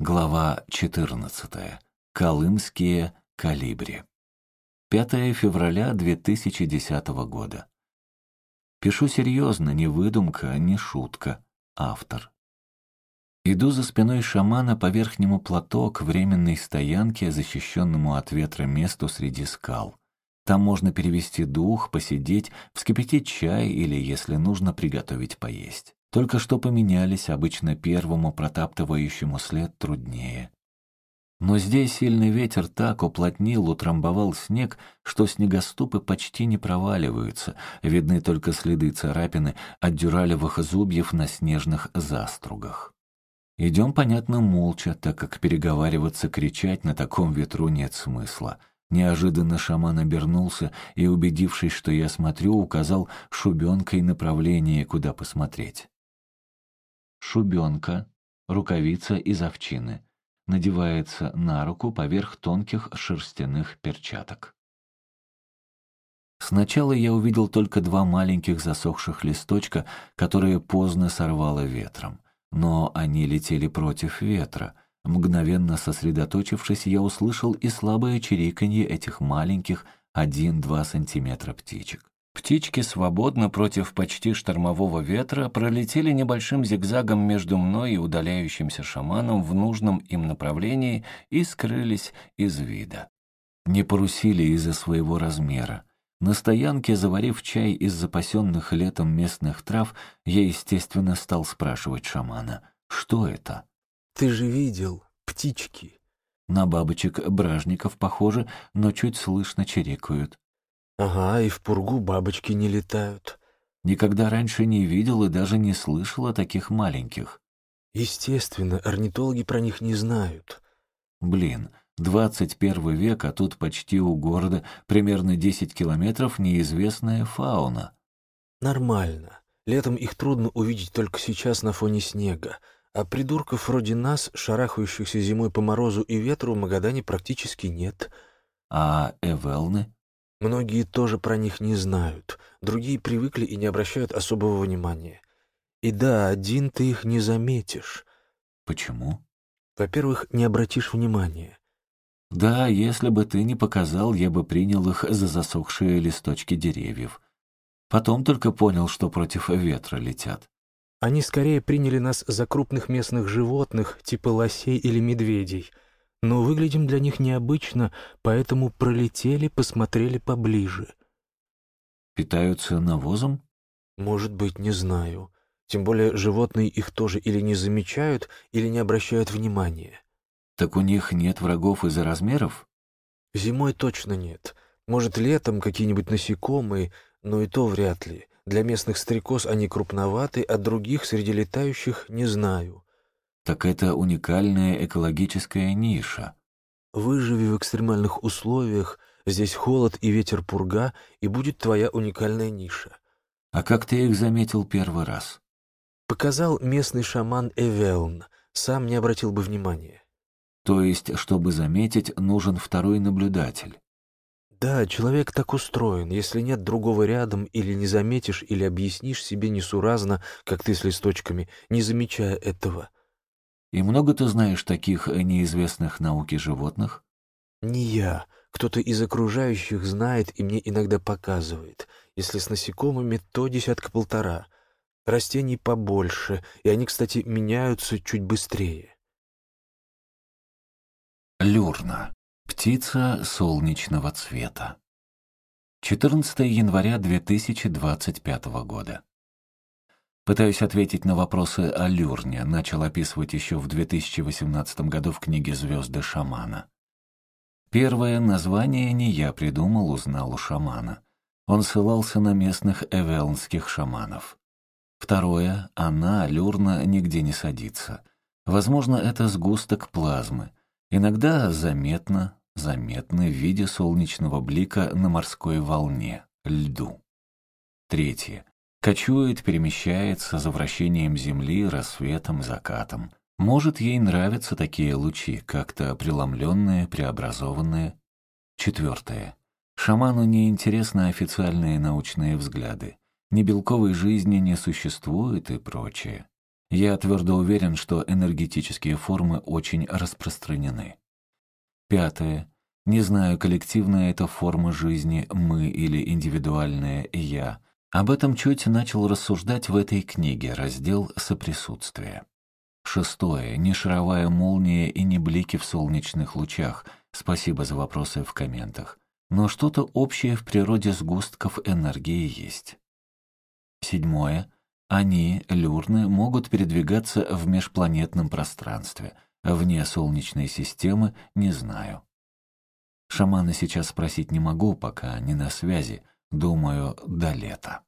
Глава 14. Колымские калибри. 5 февраля 2010 года. Пишу серьезно, не выдумка, не шутка. Автор. Иду за спиной шамана по верхнему плато к временной стоянке, защищенному от ветра месту среди скал. Там можно перевести дух, посидеть, вскипятить чай или, если нужно, приготовить поесть. Только что поменялись, обычно первому протаптывающему след труднее. Но здесь сильный ветер так уплотнил, утрамбовал снег, что снегоступы почти не проваливаются, видны только следы царапины от дюралевых зубьев на снежных застругах. Идем, понятно, молча, так как переговариваться, кричать на таком ветру нет смысла. Неожиданно шаман обернулся и, убедившись, что я смотрю, указал шубенкой направление, куда посмотреть. Шубенка, рукавица из овчины. Надевается на руку поверх тонких шерстяных перчаток. Сначала я увидел только два маленьких засохших листочка, которые поздно сорвало ветром. Но они летели против ветра. Мгновенно сосредоточившись, я услышал и слабое чириканье этих маленьких 1-2 сантиметра птичек. Птички свободно против почти штормового ветра пролетели небольшим зигзагом между мной и удаляющимся шаманом в нужном им направлении и скрылись из вида. Не порусили из-за своего размера. На стоянке, заварив чай из запасенных летом местных трав, я, естественно, стал спрашивать шамана, что это? «Ты же видел, птички». На бабочек-бражников похоже, но чуть слышно чирикают. Ага, и в пургу бабочки не летают. Никогда раньше не видел и даже не слышал о таких маленьких. Естественно, орнитологи про них не знают. Блин, двадцать первый век, а тут почти у города примерно десять километров неизвестная фауна. Нормально. Летом их трудно увидеть только сейчас на фоне снега, а придурков вроде нас, шарахающихся зимой по морозу и ветру, в Магадане практически нет. А эвелны? Многие тоже про них не знают, другие привыкли и не обращают особого внимания. И да, один ты их не заметишь. Почему? Во-первых, не обратишь внимания. Да, если бы ты не показал, я бы принял их за засохшие листочки деревьев. Потом только понял, что против ветра летят. Они скорее приняли нас за крупных местных животных, типа лосей или медведей — но выглядим для них необычно, поэтому пролетели, посмотрели поближе. Питаются навозом? Может быть, не знаю. Тем более животные их тоже или не замечают, или не обращают внимания. Так у них нет врагов из-за размеров? Зимой точно нет. Может, летом какие-нибудь насекомые, но и то вряд ли. Для местных стрекоз они крупноваты, а других среди летающих не знаю так это уникальная экологическая ниша. Выживи в экстремальных условиях, здесь холод и ветер пурга, и будет твоя уникальная ниша. А как ты их заметил первый раз? Показал местный шаман Эвелн, сам не обратил бы внимания. То есть, чтобы заметить, нужен второй наблюдатель. Да, человек так устроен. Если нет другого рядом, или не заметишь, или объяснишь себе несуразно, как ты с листочками, не замечая этого, и много ты знаешь таких неизвестных науке животных? Не я. Кто-то из окружающих знает и мне иногда показывает. Если с насекомыми, то десятка-полтора. Растений побольше, и они, кстати, меняются чуть быстрее. Люрна. Птица солнечного цвета. 14 января 2025 года. Пытаюсь ответить на вопросы о Люрне, начал описывать еще в 2018 году в книге «Звезды шамана». Первое название не я придумал, узнал у шамана. Он ссылался на местных эвелнских шаманов. Второе, она, Люрна, нигде не садится. Возможно, это сгусток плазмы. Иногда заметно, заметно в виде солнечного блика на морской волне, льду. Третье. Кочует, перемещается за вращением Земли, рассветом, закатом. Может, ей нравятся такие лучи, как-то преломленные, преобразованные. Четвертое. Шаману не интересны официальные научные взгляды. Ни белковой жизни не существует и прочее. Я твердо уверен, что энергетические формы очень распространены. Пятое. Не знаю, коллективная это форма жизни «мы» или индивидуальная «я». Об этом чуть начал рассуждать в этой книге, раздел «Соприсутствие». Шестое. Не шаровая молния и не блики в солнечных лучах. Спасибо за вопросы в комментах. Но что-то общее в природе сгустков энергии есть. Седьмое. Они, люрны, могут передвигаться в межпланетном пространстве. Вне Солнечной системы не знаю. Шамана сейчас спросить не могу, пока не на связи. Думаю, до лета.